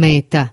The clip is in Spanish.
meta.